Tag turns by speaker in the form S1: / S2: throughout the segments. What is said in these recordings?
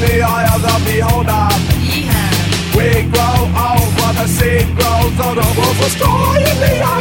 S1: the
S2: eye of the beholder. Yeehaw. We grow old, but the seed grows on the
S3: wolf will destroy in the
S4: eye.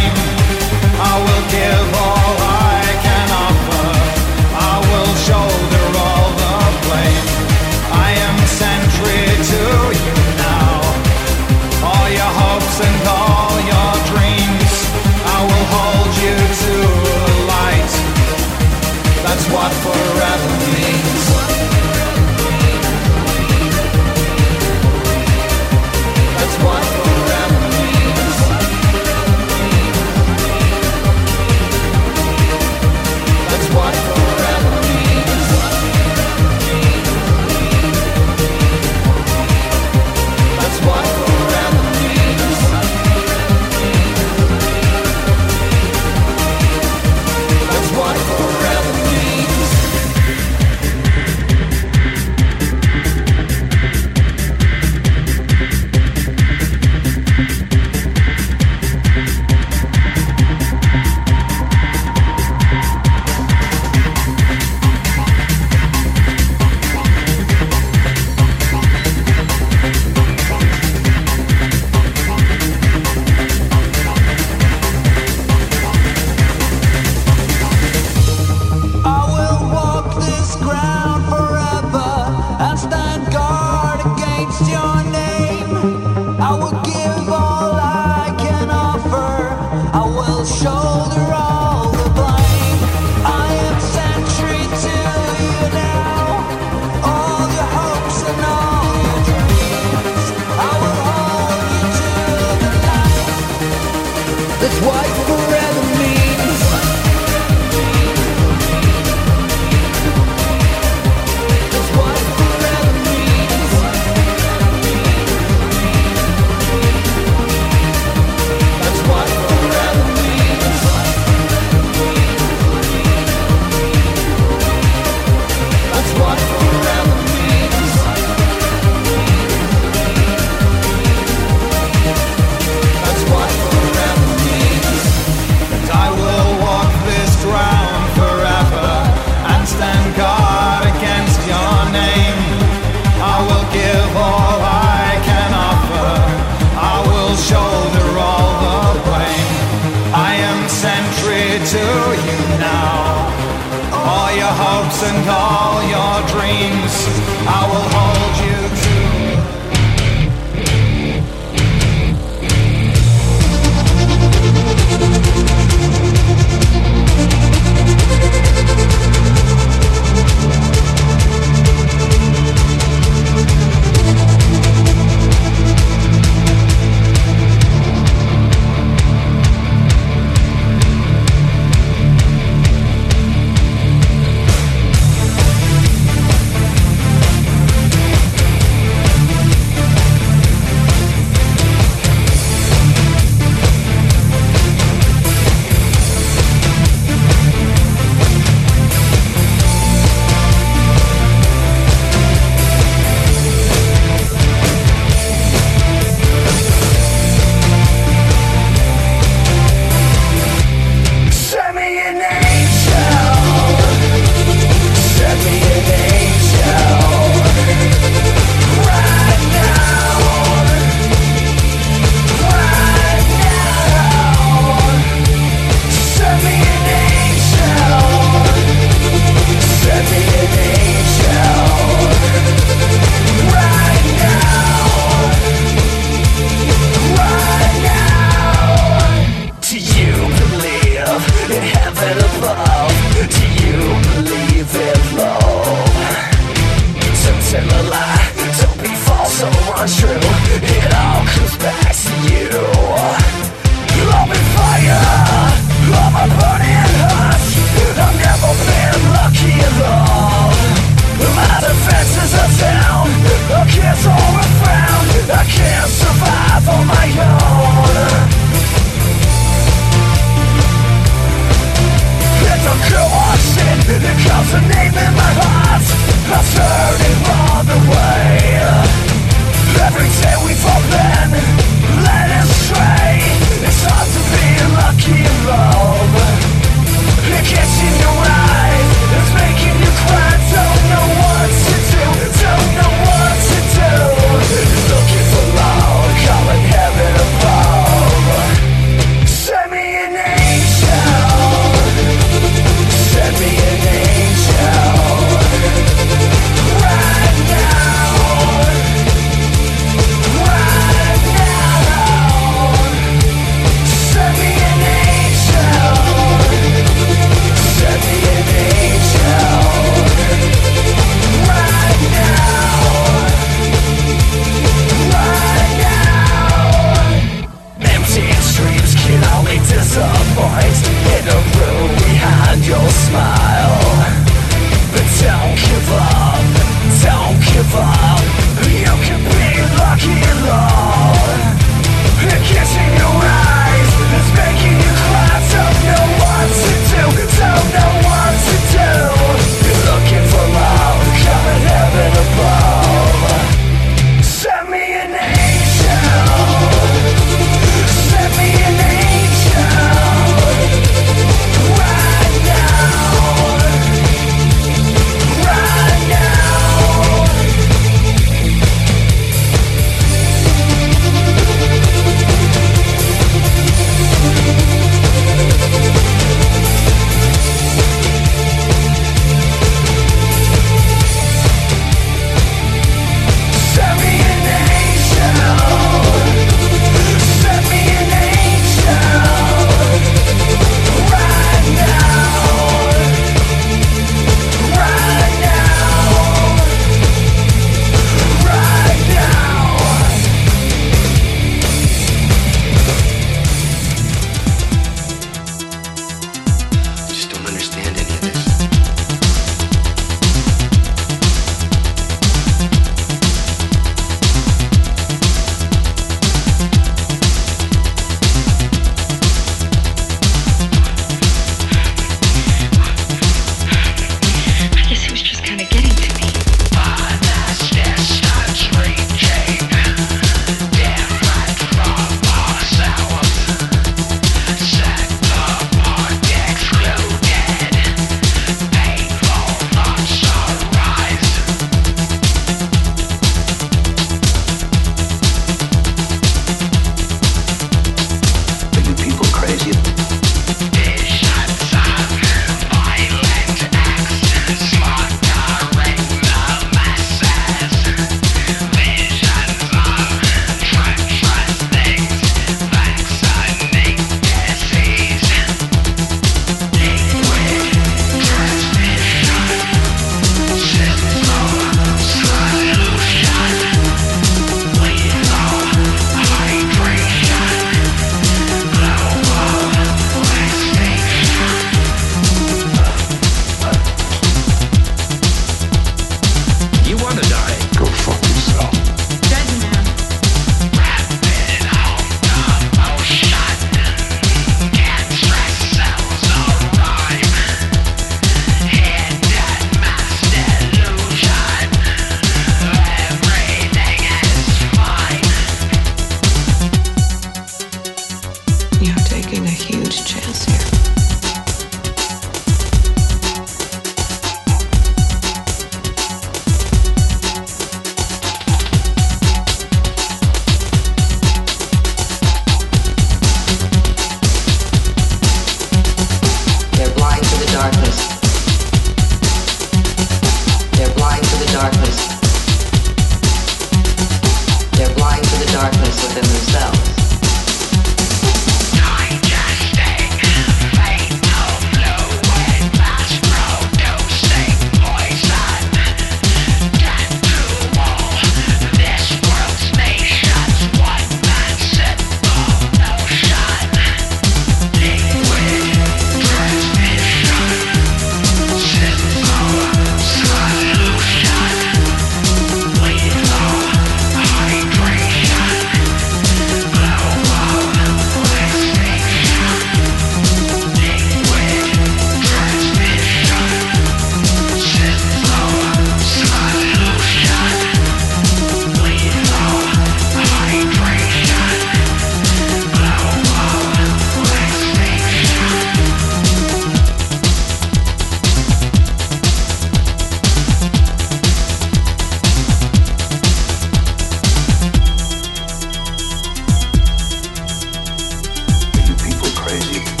S5: Crazy.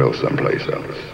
S5: Thrill someplace else.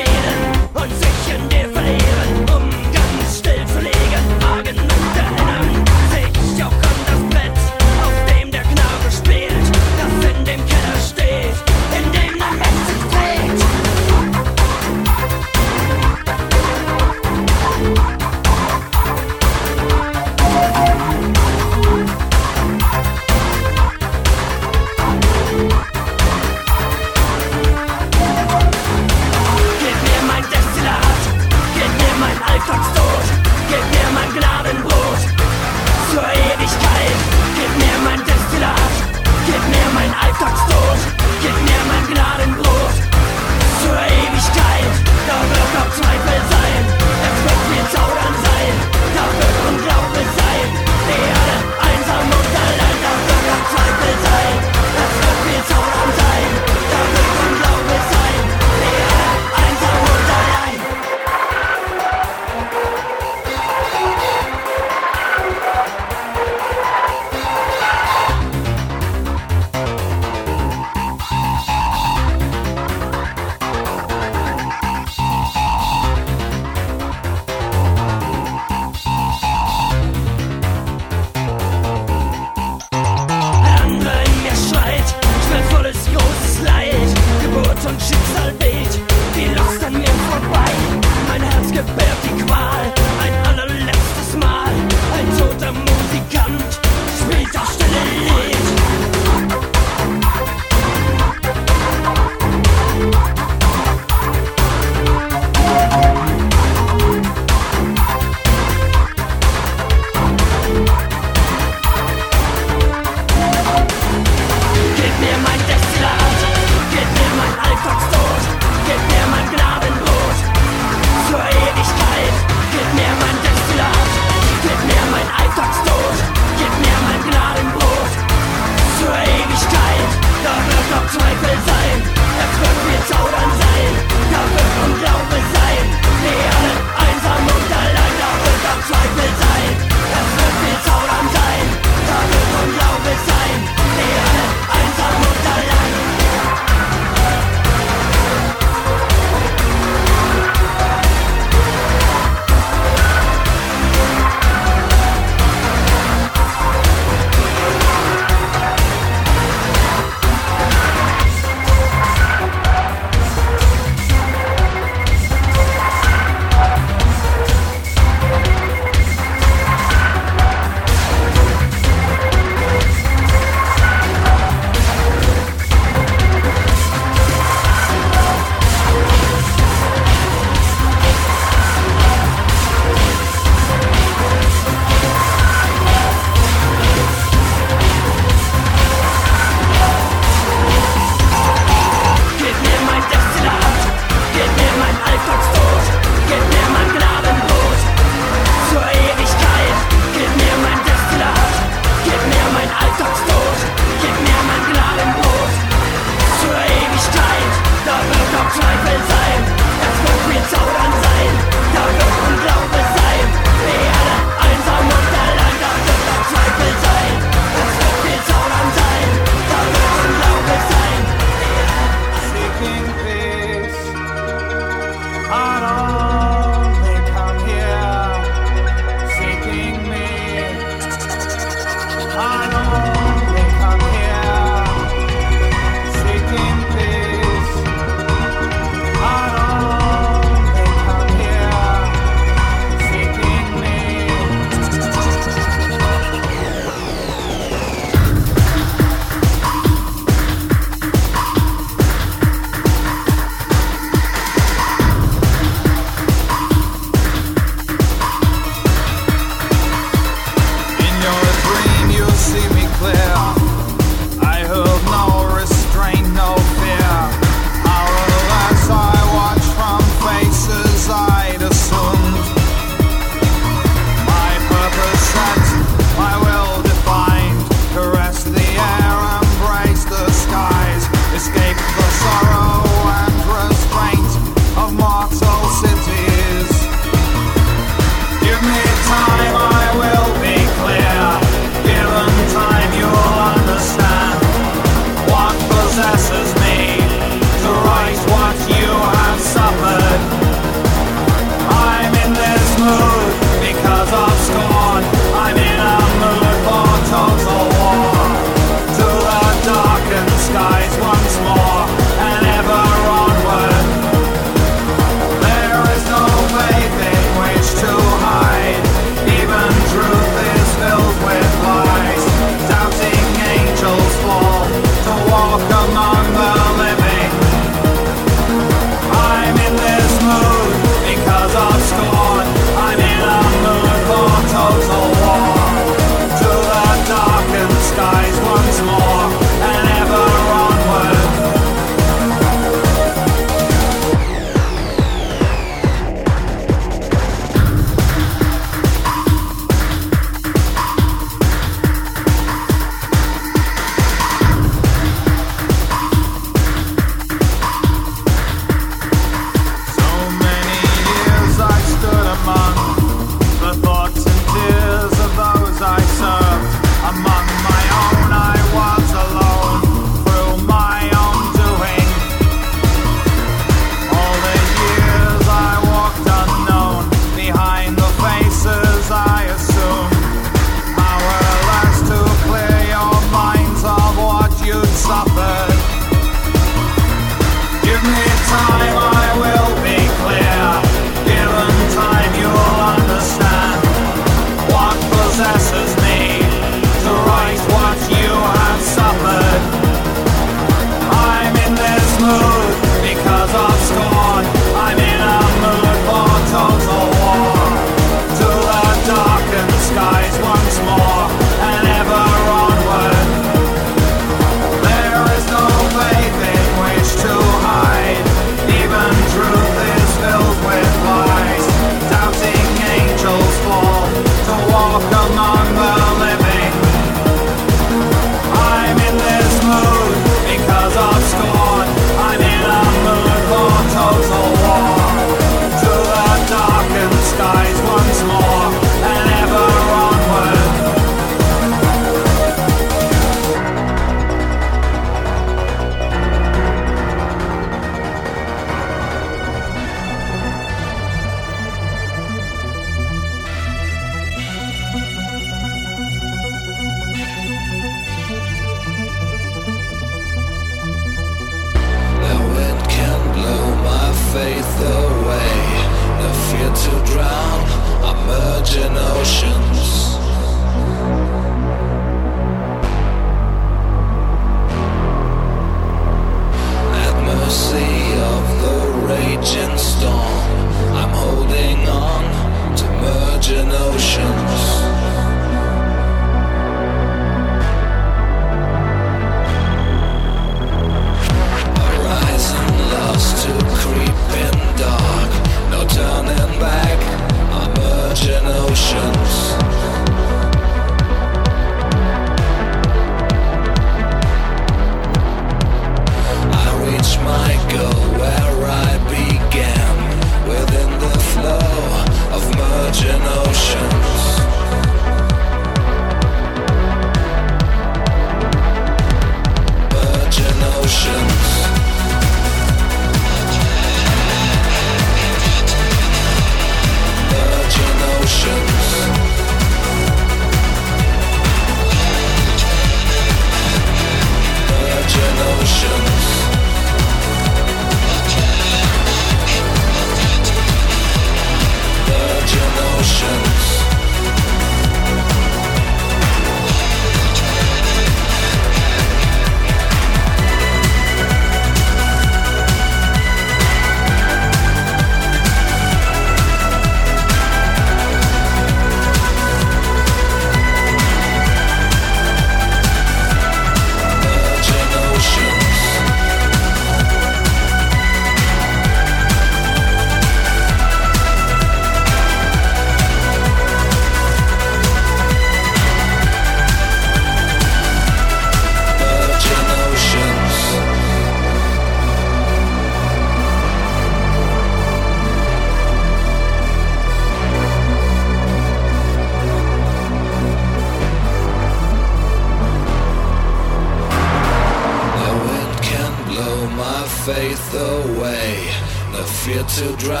S1: Fear to